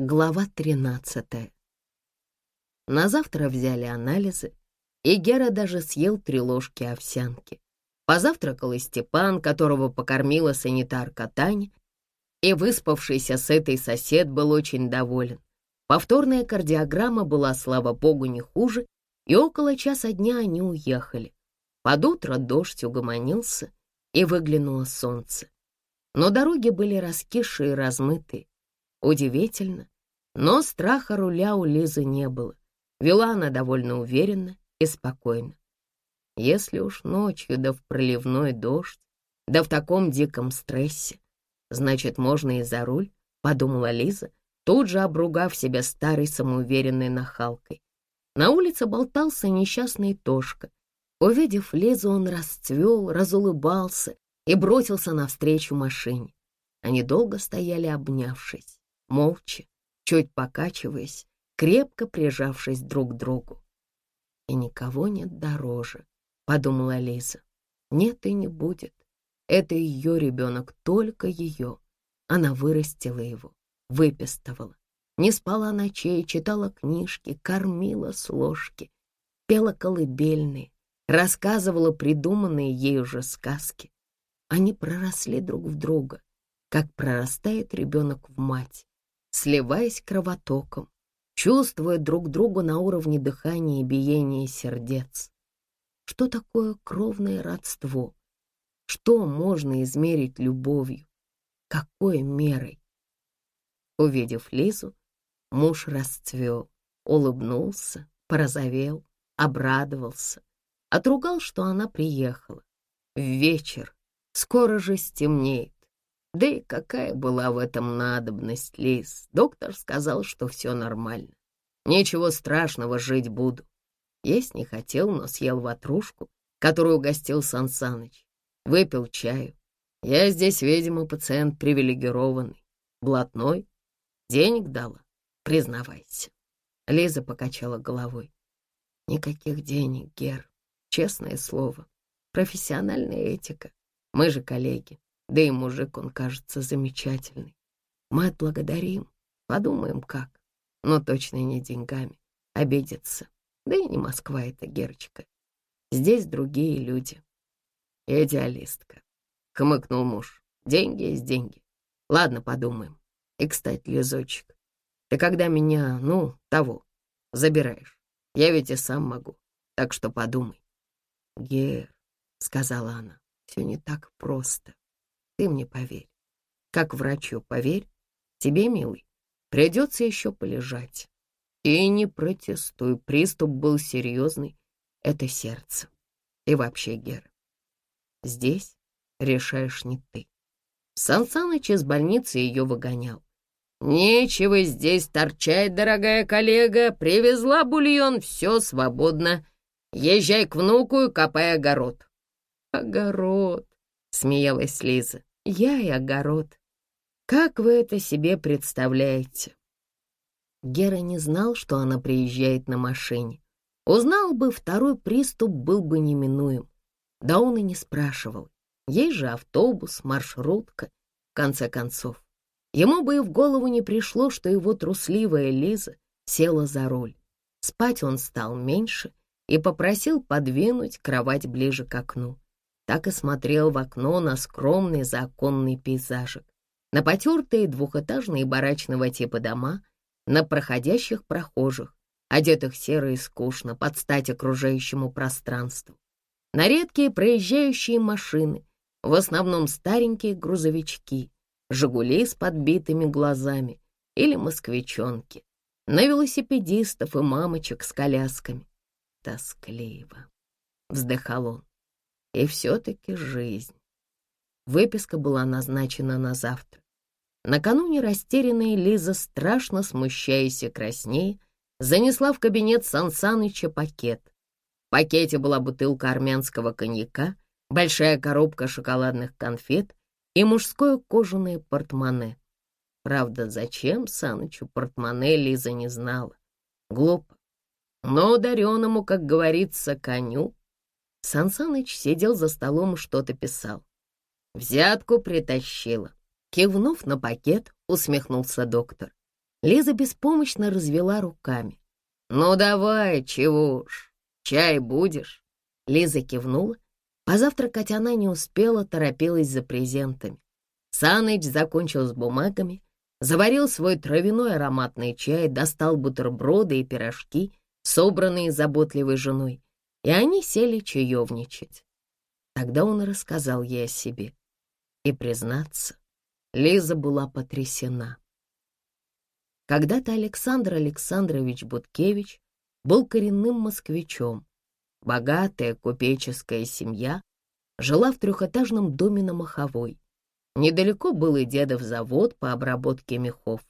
Глава 13 На завтра взяли анализы, и Гера даже съел три ложки овсянки. Позавтракал и Степан, которого покормила санитарка Таня, и выспавшийся с этой сосед был очень доволен. Повторная кардиограмма была, слава богу, не хуже, и около часа дня они уехали. Под утро дождь угомонился, и выглянуло солнце. Но дороги были раскисшие и размытые. Удивительно, но страха руля у Лизы не было. Вела она довольно уверенно и спокойно. Если уж ночью да в проливной дождь, да в таком диком стрессе, значит, можно и за руль, подумала Лиза, тут же обругав себя старой самоуверенной нахалкой. На улице болтался несчастный Тошка. Увидев Лизу, он расцвел, разулыбался и бросился навстречу машине. Они долго стояли, обнявшись молча, чуть покачиваясь, крепко прижавшись друг к другу. «И никого нет дороже», — подумала Лиза. «Нет и не будет. Это ее ребенок, только ее. Она вырастила его, выпестовала. Не спала ночей, читала книжки, кормила с ложки, пела колыбельные, рассказывала придуманные ей уже сказки. Они проросли друг в друга, как прорастает ребенок в мать, сливаясь кровотоком, чувствуя друг друга на уровне дыхания и биения сердец. Что такое кровное родство? Что можно измерить любовью? Какой мерой? Увидев Лизу, муж расцвел, улыбнулся, порозовел, обрадовался, отругал, что она приехала. В вечер, скоро же стемнеет. Да и какая была в этом надобность, Лиз? Доктор сказал, что все нормально. Ничего страшного, жить буду. Есть не хотел, но съел ватрушку, которую угостил Сансаныч. Выпил чаю. Я здесь, видимо, пациент привилегированный. Блатной. Денег дала, признавайся. Лиза покачала головой. Никаких денег, Гер. Честное слово. Профессиональная этика. Мы же коллеги. Да и мужик он, кажется, замечательный. Мы отблагодарим, подумаем как. Но точно не деньгами. Обидится. Да и не Москва это, Герочка. Здесь другие люди. Идеалистка. Хмыкнул муж. Деньги есть деньги. Ладно, подумаем. И, кстати, Лизочек, ты когда меня, ну, того, забираешь? Я ведь и сам могу. Так что подумай. Гер, сказала она, все не так просто. Ты мне поверь. Как врачу поверь. Тебе, милый, придется еще полежать. И не протестуй, приступ был серьезный. Это сердце. И вообще, Гера, здесь решаешь не ты. Сан Саныч из больницы ее выгонял. «Нечего здесь торчать, дорогая коллега. Привезла бульон, все свободно. Езжай к внуку и копай огород». «Огород», смеялась Лиза. «Я и огород. Как вы это себе представляете?» Гера не знал, что она приезжает на машине. Узнал бы, второй приступ был бы неминуем. Да он и не спрашивал. Есть же автобус, маршрутка, в конце концов. Ему бы и в голову не пришло, что его трусливая Лиза села за руль. Спать он стал меньше и попросил подвинуть кровать ближе к окну так и смотрел в окно на скромный законный пейзажик, на потертые двухэтажные барачного типа дома, на проходящих прохожих, одетых серо и скучно под стать окружающему пространству, на редкие проезжающие машины, в основном старенькие грузовички, «Жигули» с подбитыми глазами или москвичонки, на велосипедистов и мамочек с колясками. Тоскливо, вздыхал он. И все-таки жизнь. Выписка была назначена на завтра. Накануне растерянная Лиза, страшно смущаясь и краснее, занесла в кабинет Сансаныча пакет. В пакете была бутылка армянского коньяка, большая коробка шоколадных конфет и мужское кожаное портмоне. Правда, зачем Санычу портмоне Лиза не знала. Глупо. Но ударенному, как говорится, коню Сансаныч сидел за столом и что-то писал. «Взятку притащила». Кивнув на пакет, усмехнулся доктор. Лиза беспомощно развела руками. «Ну давай, чего уж, чай будешь?» Лиза кивнула. Позавтракать она не успела, торопилась за презентами. Саныч закончил с бумагами, заварил свой травяной ароматный чай, достал бутерброды и пирожки, собранные заботливой женой, и они сели чаевничать. Тогда он рассказал ей о себе. И, признаться, Лиза была потрясена. Когда-то Александр Александрович Буткевич был коренным москвичом. Богатая купеческая семья жила в трехэтажном доме на Маховой. Недалеко был и дедов завод по обработке мехов.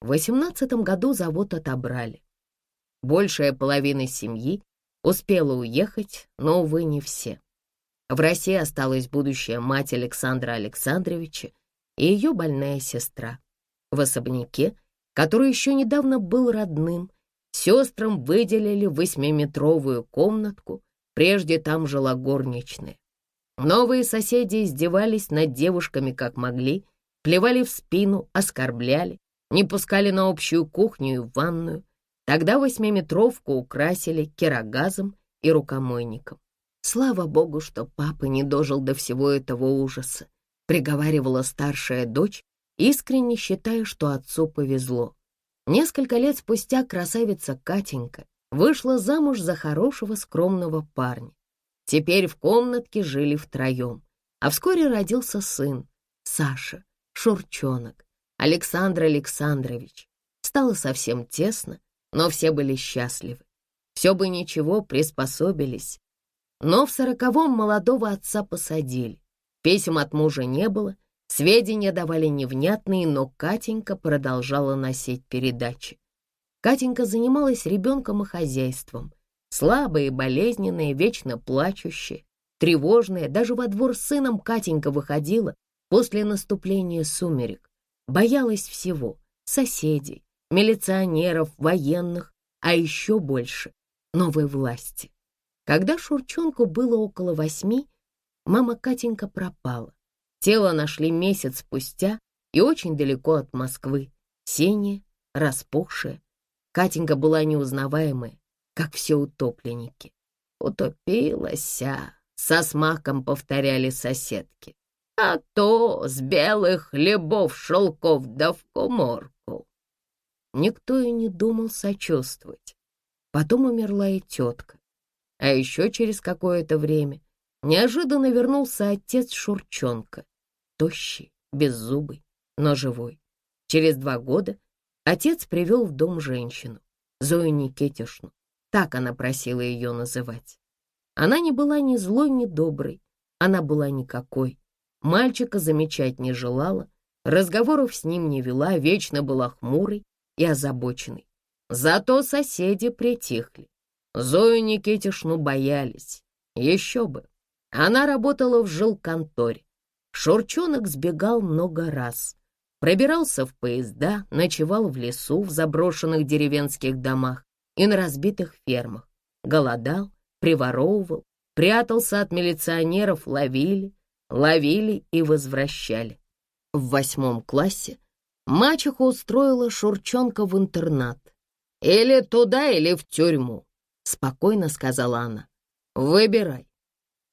В восемнадцатом году завод отобрали. Большая половина семьи успела уехать, но, увы, не все. В России осталась будущая мать Александра Александровича и ее больная сестра. В особняке, который еще недавно был родным, сестрам выделили восьмиметровую комнатку, прежде там жила горничная. Новые соседи издевались над девушками как могли, плевали в спину, оскорбляли, не пускали на общую кухню и ванную. Тогда восьмиметровку украсили керогазом и рукомойником. Слава богу, что папа не дожил до всего этого ужаса, приговаривала старшая дочь, искренне считая, что отцу повезло. Несколько лет спустя красавица Катенька вышла замуж за хорошего скромного парня. Теперь в комнатке жили втроем, а вскоре родился сын, Саша, Шурчонок, Александр Александрович. Стало совсем тесно, но все были счастливы. Все бы ничего, приспособились. Но в сороковом молодого отца посадили. Писем от мужа не было, сведения давали невнятные, но Катенька продолжала носить передачи. Катенька занималась ребенком и хозяйством, слабая и болезненная, вечно плачущая, тревожная, даже во двор с сыном Катенька выходила после наступления сумерек, боялась всего — соседей, милиционеров, военных, а еще больше — новой власти. Когда Шурчонку было около восьми, мама Катенька пропала. Тело нашли месяц спустя и очень далеко от Москвы, синее, распухшее. Катенька была неузнаваемая, как все утопленники. «Утопилася», — со смаком повторяли соседки. «А то с белых хлебов шелков да в коморку». Никто и не думал сочувствовать. Потом умерла и тетка. А еще через какое-то время неожиданно вернулся отец Шурчонка, тощий, беззубый, но живой. Через два года отец привел в дом женщину, Зою Никитишну. Так она просила ее называть. Она не была ни злой, ни доброй, она была никакой. Мальчика замечать не желала, разговоров с ним не вела, вечно была хмурой и озабоченной. Зато соседи притихли. Зою Никитишну боялись. Еще бы. Она работала в жилконторе. Шурчонок сбегал много раз. Пробирался в поезда, ночевал в лесу, в заброшенных деревенских домах и на разбитых фермах. Голодал, приворовывал, прятался от милиционеров, ловили, ловили и возвращали. В восьмом классе мачеха устроила Шурчонка в интернат. «Или туда, или в тюрьму», — спокойно сказала она. «Выбирай».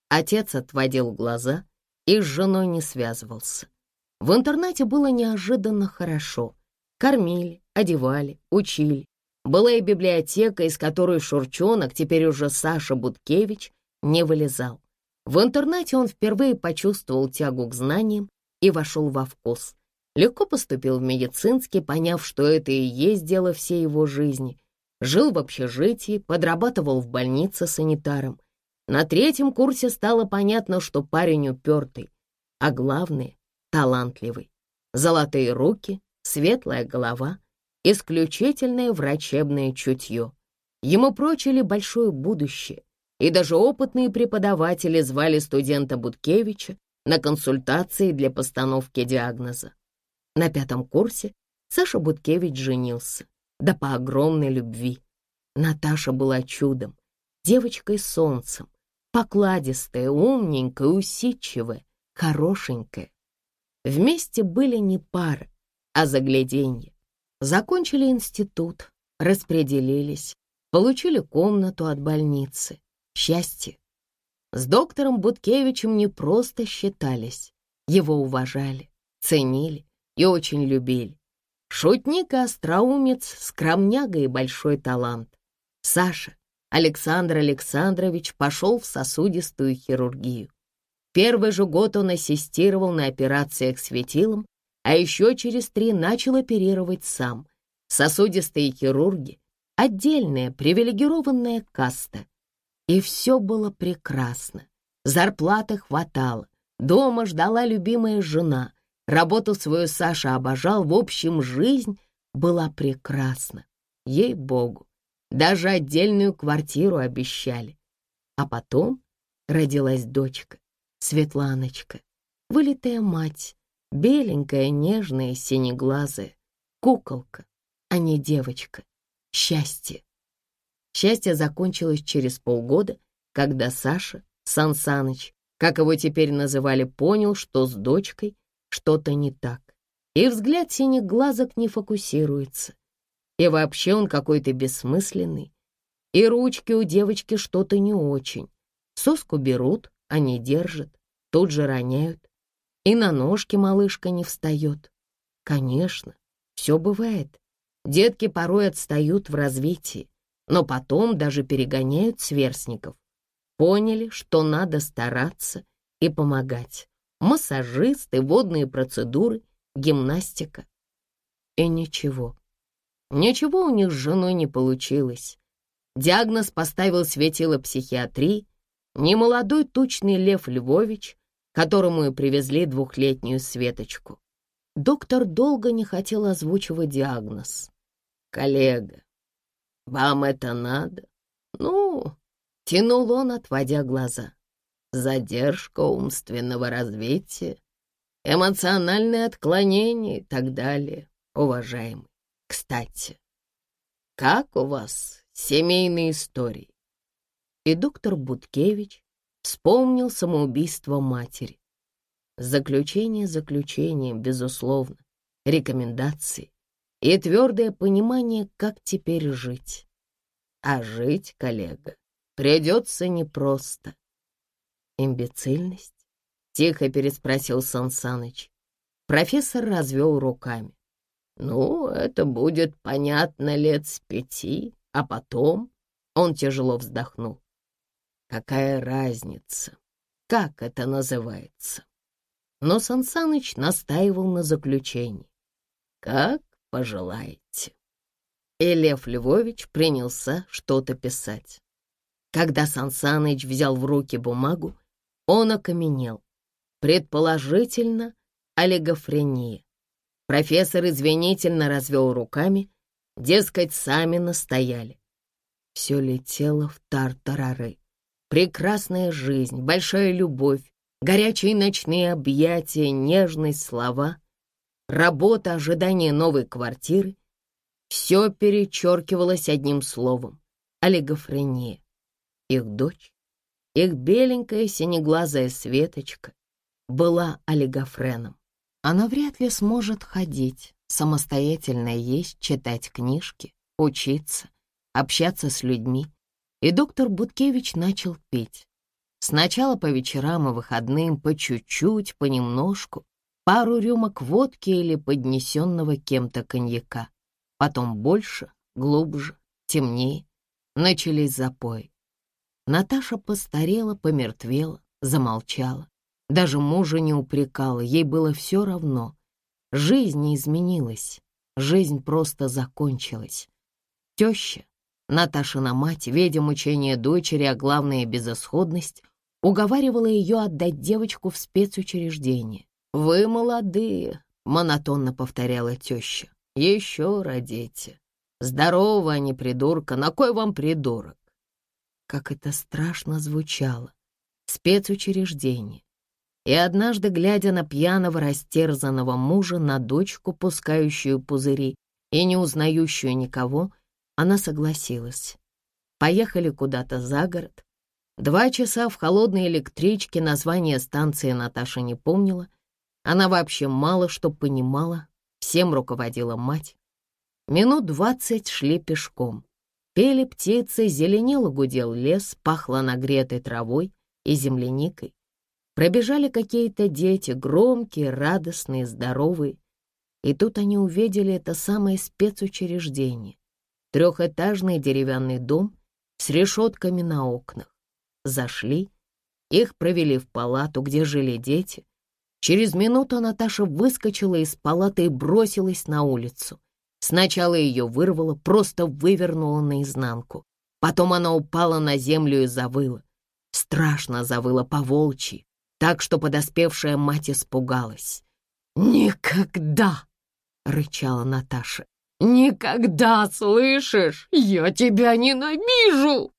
Отец отводил глаза и с женой не связывался. В интернате было неожиданно хорошо. Кормили, одевали, учили, была и библиотека, из которой Шурчонок, теперь уже Саша Буткевич, не вылезал. В интернате он впервые почувствовал тягу к знаниям и вошел во вкус. Легко поступил в медицинский, поняв, что это и есть дело всей его жизни. Жил в общежитии, подрабатывал в больнице санитаром. На третьем курсе стало понятно, что парень упертый, а главное — талантливый. Золотые руки, светлая голова — исключительное врачебное чутье. Ему прочили большое будущее, и даже опытные преподаватели звали студента Буткевича на консультации для постановки диагноза. На пятом курсе Саша Буткевич женился, да по огромной любви. Наташа была чудом, девочкой-солнцем, покладистая, умненькая, усидчивая, хорошенькая. Вместе были не пара, а загляденье. Закончили институт, распределились, получили комнату от больницы. Счастье. С доктором Буткевичем не просто считались, его уважали, ценили и очень любили. Шутник и остроумец, скромняга и большой талант. Саша Александр Александрович пошел в сосудистую хирургию. Первый же год он ассистировал на операциях светилом, а еще через три начал оперировать сам. Сосудистые хирурги — отдельная привилегированная каста. И все было прекрасно. Зарплаты хватало, дома ждала любимая жена, работу свою Саша обожал, в общем, жизнь была прекрасна. Ей-богу, даже отдельную квартиру обещали. А потом родилась дочка, Светланочка, вылитая мать, беленькая, нежная, синеглазая, куколка, а не девочка. Счастье. Счастье закончилось через полгода, когда Саша, Сан Саныч, как его теперь называли, понял, что с дочкой что-то не так. И взгляд синих глазок не фокусируется. И вообще он какой-то бессмысленный. И ручки у девочки что-то не очень. Соску берут, а не держат, тут же роняют. И на ножки малышка не встает. Конечно, все бывает. Детки порой отстают в развитии, но потом даже перегоняют сверстников. Поняли, что надо стараться и помогать. Массажисты, водные процедуры, гимнастика. И ничего. Ничего у них с женой не получилось. Диагноз поставил светило психиатрии, немолодой тучный Лев Львович, которому и привезли двухлетнюю Светочку. Доктор долго не хотел озвучивать диагноз. «Коллега, вам это надо?» «Ну...» — тянул он, отводя глаза. «Задержка умственного развития, эмоциональное отклонение и так далее, уважаемый. Кстати, как у вас семейные истории? И доктор Буткевич вспомнил самоубийство матери. Заключение заключением, безусловно, рекомендации и твердое понимание, как теперь жить. А жить, коллега, придется непросто. Имбецильность? Тихо переспросил Сансаныч. Профессор развел руками. Ну, это будет понятно лет с пяти, а потом он тяжело вздохнул. Какая разница, как это называется? Но Сансаныч настаивал на заключении. Как пожелаете. И Лев Львович принялся что-то писать. Когда Сансаныч взял в руки бумагу, он окаменел. Предположительно, олигофрения. Профессор извинительно развел руками, дескать, сами настояли. Все летело в тартарары. Прекрасная жизнь, большая любовь, горячие ночные объятия, нежные слова, работа, ожидание новой квартиры. Все перечеркивалось одним словом — олигофрения. Их дочь, их беленькая синеглазая Светочка была олигофреном. Она вряд ли сможет ходить, самостоятельно есть, читать книжки, учиться, общаться с людьми. И доктор Буткевич начал петь. Сначала по вечерам и выходным, по чуть-чуть, понемножку, пару рюмок водки или поднесенного кем-то коньяка. Потом больше, глубже, темнее. Начались запои. Наташа постарела, помертвела, замолчала. Даже мужа не упрекала, ей было все равно. Жизнь не изменилась, жизнь просто закончилась. Теща, Наташина мать, видя мучение дочери, а главное — безысходность, уговаривала ее отдать девочку в спецучреждение. «Вы молодые», — монотонно повторяла теща. «Еще родите. Здорово, а не придурка. На кой вам придурок?» Как это страшно звучало. Спецучреждение. И однажды, глядя на пьяного, растерзанного мужа, на дочку, пускающую пузыри и не узнающую никого, она согласилась. Поехали куда-то за город. Два часа в холодной электричке, название станции Наташа не помнила. Она вообще мало что понимала, всем руководила мать. Минут двадцать шли пешком. Пели птицы, зеленел и гудел лес, пахло нагретой травой и земляникой. Пробежали какие-то дети, громкие, радостные, здоровые. И тут они увидели это самое спецучреждение. Трехэтажный деревянный дом с решетками на окнах. Зашли, их провели в палату, где жили дети. Через минуту Наташа выскочила из палаты и бросилась на улицу. Сначала ее вырвало, просто вывернуло наизнанку. Потом она упала на землю и завыла. Страшно завыла по-волчьи, так что подоспевшая мать испугалась. «Никогда!» — рычала Наташа. «Никогда, слышишь? Я тебя ненавижу!»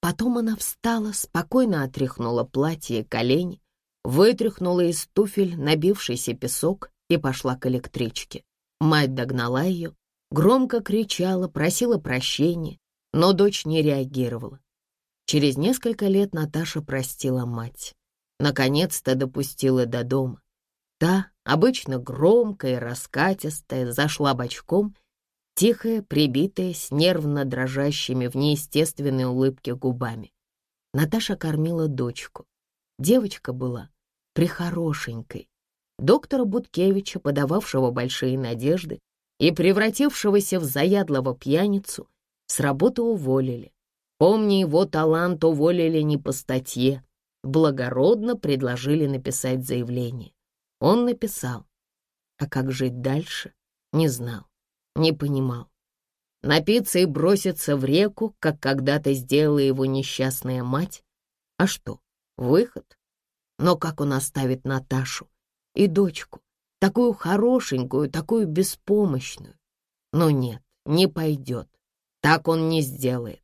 Потом она встала, спокойно отряхнула платье и колени, вытряхнула из туфель набившийся песок и пошла к электричке. Мать догнала ее, громко кричала, просила прощения, но дочь не реагировала. Через несколько лет Наташа простила мать. Наконец-то допустила до дома. Та, обычно громкая, раскатистая, зашла бочком тихая, прибитая, с нервно дрожащими в неестественной улыбке губами. Наташа кормила дочку. Девочка была прихорошенькой. Доктора Буткевича, подававшего большие надежды и превратившегося в заядлого пьяницу, с работы уволили. Помни, его талант уволили не по статье, благородно предложили написать заявление. Он написал, а как жить дальше, не знал не понимал. Напиться и броситься в реку, как когда-то сделала его несчастная мать? А что, выход? Но как он оставит Наташу и дочку, такую хорошенькую, такую беспомощную? Но нет, не пойдет, так он не сделает.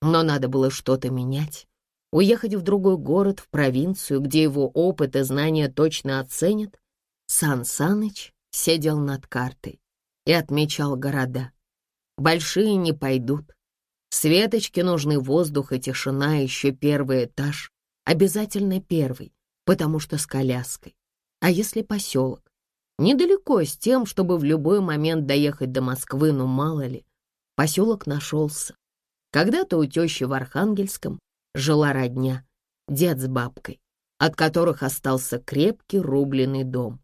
Но надо было что-то менять, уехать в другой город, в провинцию, где его опыт и знания точно оценят. Сан Саныч сидел над картой и отмечал города. Большие не пойдут. Светочке нужны воздух и тишина, еще первый этаж. Обязательно первый, потому что с коляской. А если поселок? Недалеко с тем, чтобы в любой момент доехать до Москвы, ну мало ли. Поселок нашелся. Когда-то у тещи в Архангельском жила родня, дед с бабкой, от которых остался крепкий рубленый дом.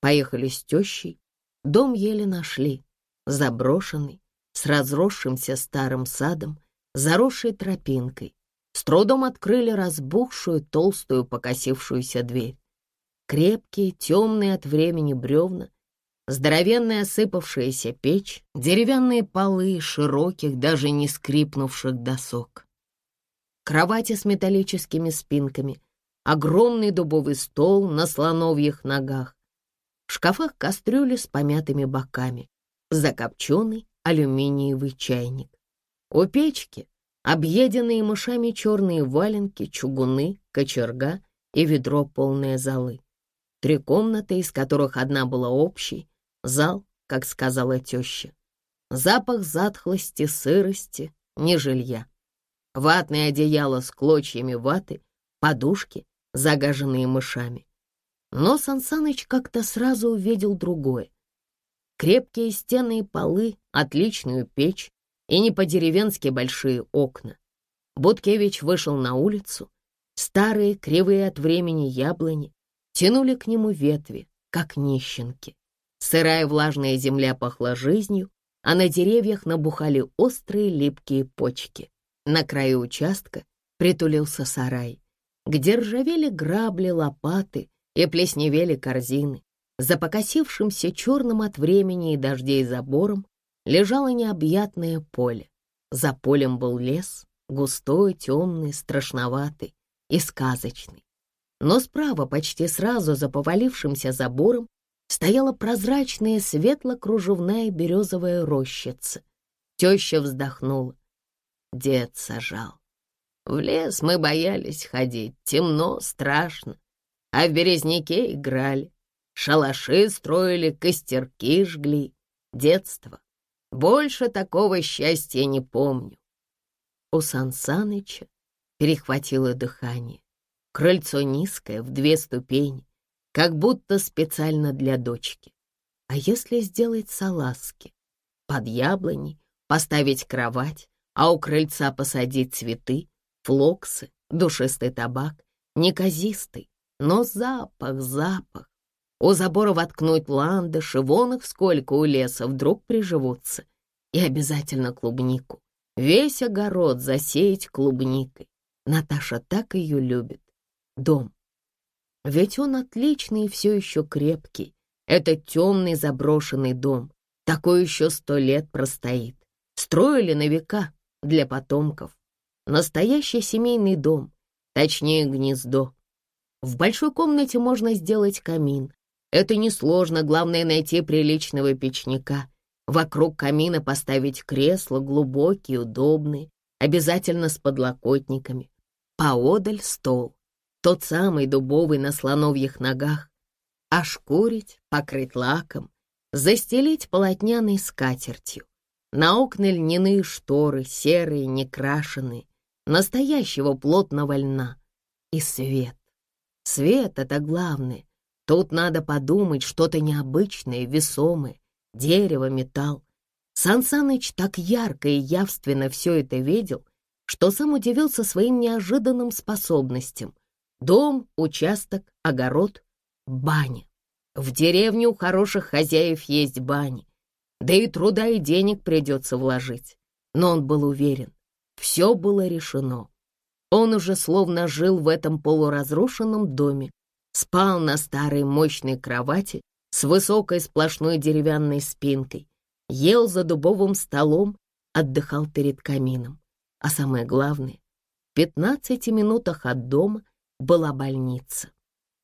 Поехали с тещей, Дом еле нашли, заброшенный, с разросшимся старым садом, заросшей тропинкой. С трудом открыли разбухшую, толстую, покосившуюся дверь. Крепкие, темные от времени бревна, здоровенная осыпавшаяся печь, деревянные полы широких, даже не скрипнувших досок. Кровати с металлическими спинками, огромный дубовый стол на слоновьих ногах, в шкафах кастрюли с помятыми боками, закопченный алюминиевый чайник. У печки объеденные мышами черные валенки, чугуны, кочерга и ведро полное золы. Три комнаты, из которых одна была общей, зал, как сказала теща. Запах затхлости, сырости, не жилья. Ватное одеяло с клочьями ваты, подушки, загаженные мышами. Но Сансаныч как-то сразу увидел другое. Крепкие стены и полы, отличную печь и не по-деревенски большие окна. Буткевич вышел на улицу. Старые, кривые от времени яблони тянули к нему ветви, как нищенки. Сырая влажная земля пахла жизнью, а на деревьях набухали острые липкие почки. На краю участка притулился сарай, где ржавели грабли, лопаты и плесневели корзины. За покосившимся черным от времени и дождей забором лежало необъятное поле. За полем был лес, густой, темный, страшноватый и сказочный. Но справа, почти сразу за повалившимся забором, стояла прозрачная светло-кружевная березовая рощица. Теща вздохнула. Дед сажал. В лес мы боялись ходить, темно, страшно а в березняке играли, шалаши строили, костерки жгли. Детство. Больше такого счастья не помню. У Сансаныча перехватило дыхание. Крыльцо низкое, в две ступени, как будто специально для дочки. А если сделать салазки? под яблоней, поставить кровать, а у крыльца посадить цветы, флоксы, душистый табак, неказистый, но запах, запах. У забора воткнуть ландыши, вон их сколько у леса вдруг приживутся. И обязательно клубнику. Весь огород засеять клубникой. Наташа так ее любит. Дом. Ведь он отличный и все еще крепкий. Это темный заброшенный дом. Такой еще сто лет простоит. Строили на века для потомков. Настоящий семейный дом, точнее гнездо. В большой комнате можно сделать камин. Это несложно, главное найти приличного печника. Вокруг камина поставить кресла, глубокие, удобные, обязательно с подлокотниками. Поодаль стол, тот самый дубовый на слоновьих ногах. Ошкурить, покрыть лаком, застелить полотняной скатертью. На окна льняные шторы, серые, некрашенные, настоящего плотного льна. И свет. Свет — это главное. Тут надо подумать что-то необычное, весомое, дерево, металл. Сан Саныч так ярко и явственно все это видел, что сам удивился своим неожиданным способностям. Дом, участок, огород, баня. В деревне у хороших хозяев есть бани. Да и труда и денег придется вложить. Но он был уверен, все было решено. Он уже словно жил в этом полуразрушенном доме, спал на старой мощной кровати с высокой сплошной деревянной спинкой, ел за дубовым столом, отдыхал перед камином. А самое главное, в 15 минутах от дома была больница.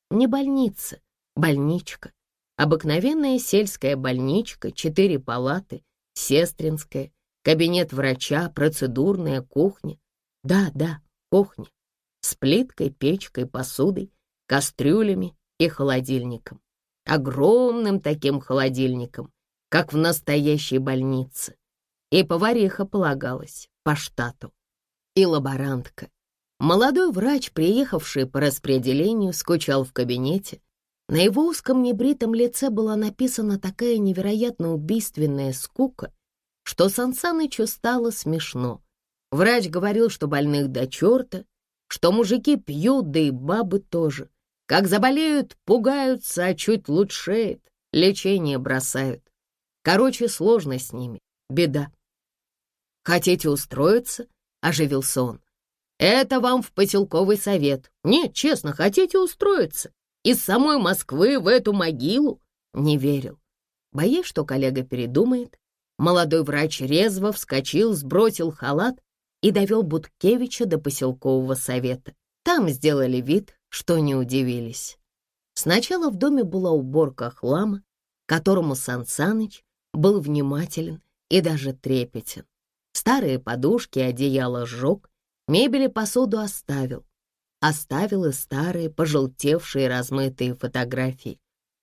Не больница, больничка. Обыкновенная сельская больничка, четыре палаты, сестринская, кабинет врача, процедурная кухня. Да, да, кухня. С плиткой, печкой, посудой, кастрюлями и холодильником огромным таким холодильником, как в настоящей больнице. И повариха полагалась по штату. И лаборантка. Молодой врач, приехавший по распределению, скучал в кабинете. На его узком небритом лице была написана такая невероятно убийственная скука, что Сансанычу стало смешно. Врач говорил, что больных до черта, что мужики пьют, да и бабы тоже. Как заболеют, пугаются, а чуть лучшеет, лечение бросают. Короче, сложно с ними, беда. «Хотите устроиться?» — оживился он. «Это вам в поселковый совет. Нет, честно, хотите устроиться? Из самой Москвы в эту могилу?» Не верил. Боясь, что коллега передумает, молодой врач резво вскочил, сбросил халат и довел Буткевича до поселкового совета. Там сделали вид, что не удивились. Сначала в доме была уборка хлама, которому Сан Саныч был внимателен и даже трепетен. Старые подушки и одеяло сжег, мебель и посуду оставил. Оставил и старые, пожелтевшие, размытые фотографии.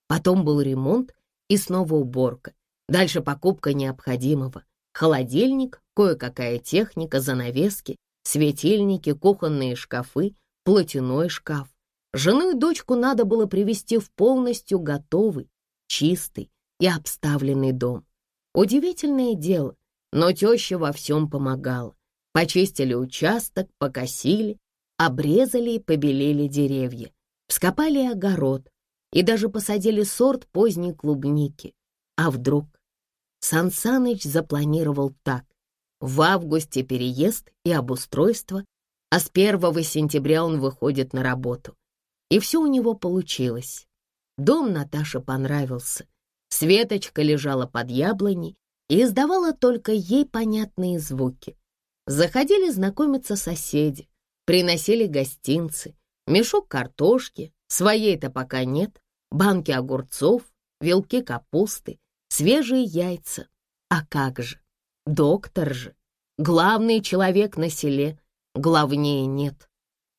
Потом был ремонт и снова уборка. Дальше покупка необходимого. Холодильник, кое-какая техника, занавески, светильники, кухонные шкафы, платяной шкаф. Жену и дочку надо было привести в полностью готовый, чистый и обставленный дом. Удивительное дело, но теща во всем помогала. Почистили участок, покосили, обрезали и побелели деревья, вскопали огород и даже посадили сорт поздней клубники. А вдруг? Сан Саныч запланировал так. В августе переезд и обустройство, а с 1 сентября он выходит на работу. И все у него получилось. Дом Наташе понравился. Светочка лежала под яблоней и издавала только ей понятные звуки. Заходили знакомиться соседи, приносили гостинцы, мешок картошки, своей-то пока нет, банки огурцов, вилки капусты, свежие яйца. А как же? Доктор же. Главный человек на селе. Главнее нет.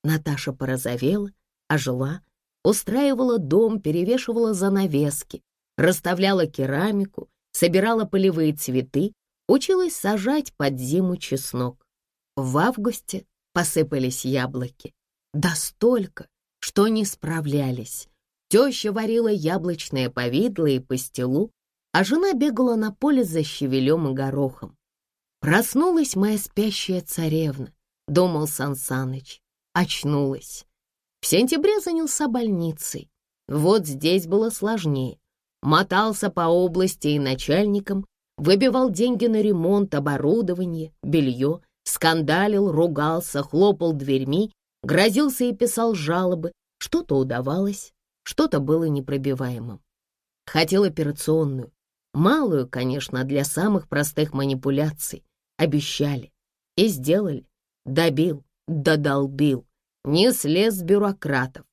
Наташа порозовела, ожила, устраивала дом, перевешивала занавески, расставляла керамику, собирала полевые цветы, училась сажать под зиму чеснок. В августе посыпались яблоки. Да столько, что не справлялись. Теща варила яблочное повидло и пастилу, а жена бегала на поле за щавелем и горохом. Проснулась моя спящая царевна, думал Сансаныч. Очнулась. В сентябре занялся больницей. Вот здесь было сложнее. Мотался по области и начальникам, выбивал деньги на ремонт, оборудование, белье, скандалил, ругался, хлопал дверьми, грозился и писал жалобы. Что-то удавалось, что-то было непробиваемым. Хотел операционную, малую, конечно, для самых простых манипуляций. Обещали и сделали. Добил, додолбил, не слез с бюрократов.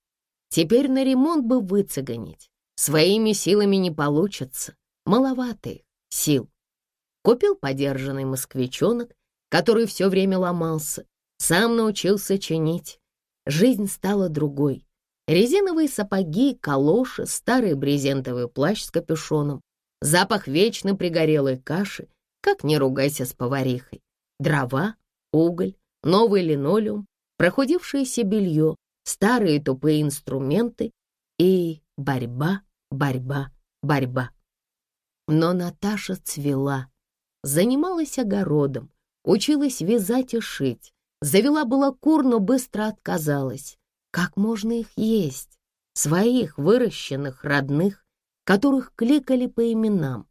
Теперь на ремонт бы выцегонить. Своими силами не получится. Маловато их сил. Купил подержанный москвичонок, который все время ломался. Сам научился чинить. Жизнь стала другой. Резиновые сапоги, калоши, старый брезентовый плащ с капюшоном, запах вечно пригорелой каши, как не ругайся с поварихой, дрова, уголь, новый линолеум, прохудившееся белье, старые тупые инструменты и борьба, борьба, борьба. Но Наташа цвела, занималась огородом, училась вязать и шить, завела была кур, но быстро отказалась. Как можно их есть? Своих, выращенных, родных, которых кликали по именам.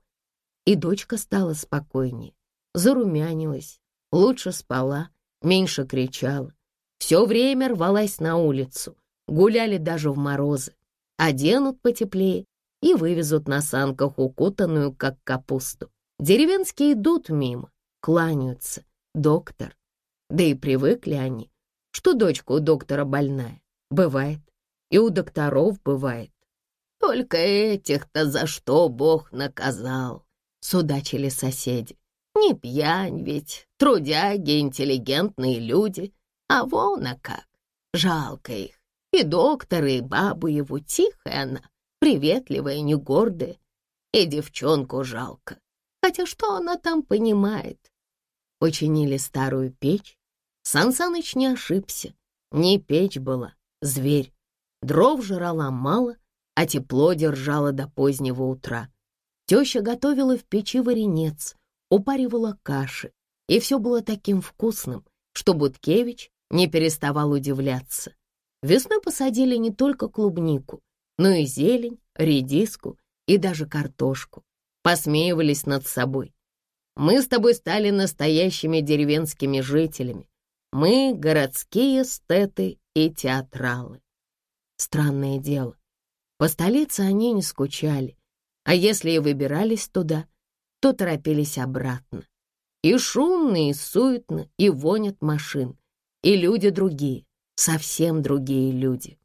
И дочка стала спокойнее, зарумянилась, лучше спала, меньше кричала. Все время рвалась на улицу, гуляли даже в морозы. Оденут потеплее и вывезут на санках укутанную, как капусту. Деревенские идут мимо, кланяются. Доктор. Да и привыкли они, что дочка у доктора больная. Бывает. И у докторов бывает. Только этих-то за что Бог наказал, судачили соседи. Не пьянь ведь, трудяги, интеллигентные люди. А вон, а как, жалко их. И доктора, и бабу его, тихая она, приветливая, не гордая. И девчонку жалко. Хотя что она там понимает? Починили старую печь. Сансаныч не ошибся. Не печь была, зверь. Дров жрала мало, а тепло держала до позднего утра. Теща готовила в печи варенец, упаривала каши, и все было таким вкусным, что Буткевич не переставал удивляться. Весной посадили не только клубнику, но и зелень, редиску и даже картошку. Посмеивались над собой. Мы с тобой стали настоящими деревенскими жителями. Мы — городские эстеты и театралы. Странное дело. По столице они не скучали, а если и выбирались туда, то торопились обратно. И шумно, и суетно, и вонят машин. И люди другие, совсем другие люди.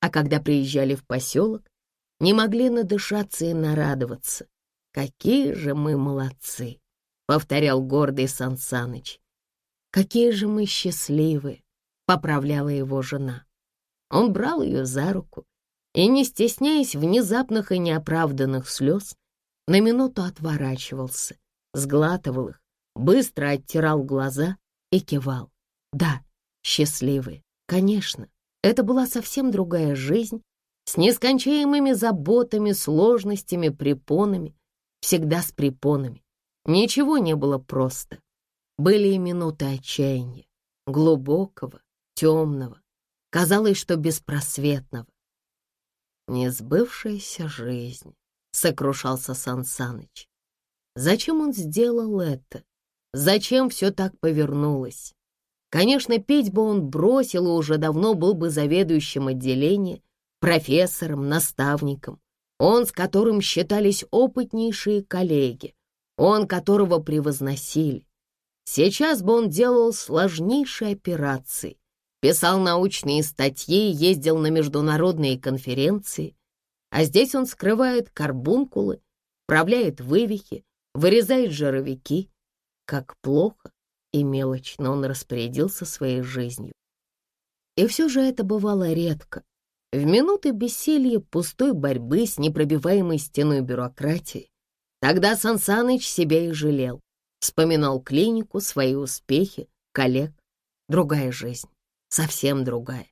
А когда приезжали в поселок, не могли надышаться и нарадоваться. Какие же мы молодцы, повторял гордый Сансаныч. Какие же мы счастливые, поправляла его жена. Он брал ее за руку и, не стесняясь внезапных и неоправданных слез, на минуту отворачивался, сглатывал их, быстро оттирал глаза и кивал. Да, счастливые, конечно, это была совсем другая жизнь, с нескончаемыми заботами, сложностями, препонами, всегда с препонами. Ничего не было просто. Были и минуты отчаяния, глубокого, темного, казалось, что беспросветного. Несбывшаяся жизнь сокрушался Сан Саныч. Зачем он сделал это? Зачем все так повернулось? Конечно, петь бы он бросил и уже давно был бы заведующим отделения, профессором, наставником. Он, с которым считались опытнейшие коллеги, он, которого превозносили. Сейчас бы он делал сложнейшие операции, писал научные статьи, ездил на международные конференции, а здесь он скрывает карбункулы, вправляет вывихи, вырезает жировики. Как плохо и мелочно он распорядился своей жизнью. И все же это бывало редко. В минуты бессилия, пустой борьбы с непробиваемой стеной бюрократии, тогда Сансаныч себя и жалел, вспоминал клинику, свои успехи, коллег. Другая жизнь, совсем другая.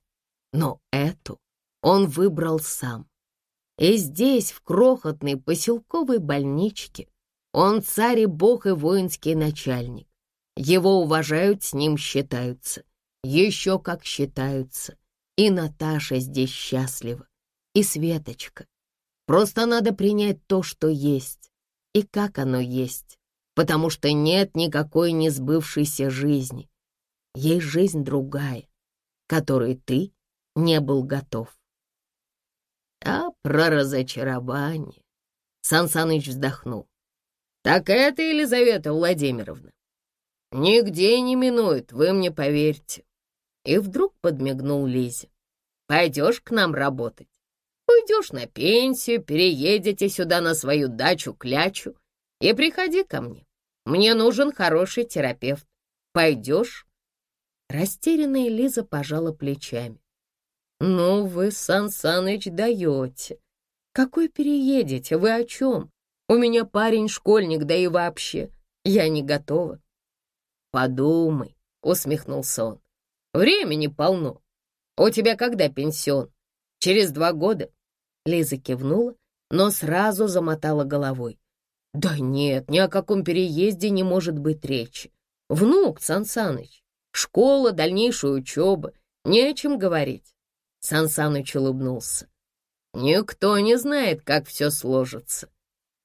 Но эту он выбрал сам. И здесь, в крохотной поселковой больничке, он царь и бог и воинский начальник. Его уважают, с ним считаются. Еще как считаются. И Наташа здесь счастлива, и Светочка. Просто надо принять то, что есть, и как оно есть, потому что нет никакой несбывшейся жизни. Есть жизнь другая, которой ты не был готов. А про разочарование Сан Саныч вздохнул. Так это Елизавета Владимировна. Нигде не минует, вы мне поверьте. И вдруг подмигнул Лизе. Пойдешь к нам работать? Уйдешь на пенсию, переедете сюда на свою дачу-клячу и приходи ко мне. Мне нужен хороший терапевт. Пойдешь?» Растерянная Лиза пожала плечами. «Ну вы, Сан Саныч, даете. Какой переедете? Вы о чем? У меня парень школьник, да и вообще. Я не готова». «Подумай», — усмехнулся он. «Времени полно. У тебя когда пенсион? Через два года?» Лиза кивнула, но сразу замотала головой. «Да нет, ни о каком переезде не может быть речи. Внук, Сан Саныч, школа, дальнейшая учеба, не о чем говорить». Сан Саныч улыбнулся. «Никто не знает, как все сложится.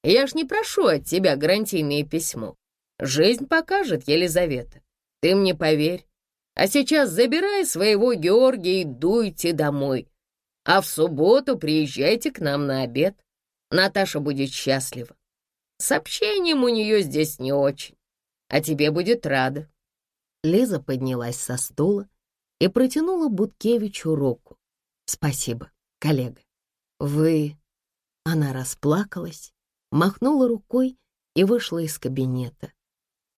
Я ж не прошу от тебя гарантийное письмо. Жизнь покажет, Елизавета. Ты мне поверь. А сейчас забирай своего Георгия и дуйте домой. А в субботу приезжайте к нам на обед. Наташа будет счастлива. С общением у нее здесь не очень, а тебе будет рада». Лиза поднялась со стула и протянула Буткевичу руку. «Спасибо, коллега. Вы...» Она расплакалась, махнула рукой и вышла из кабинета.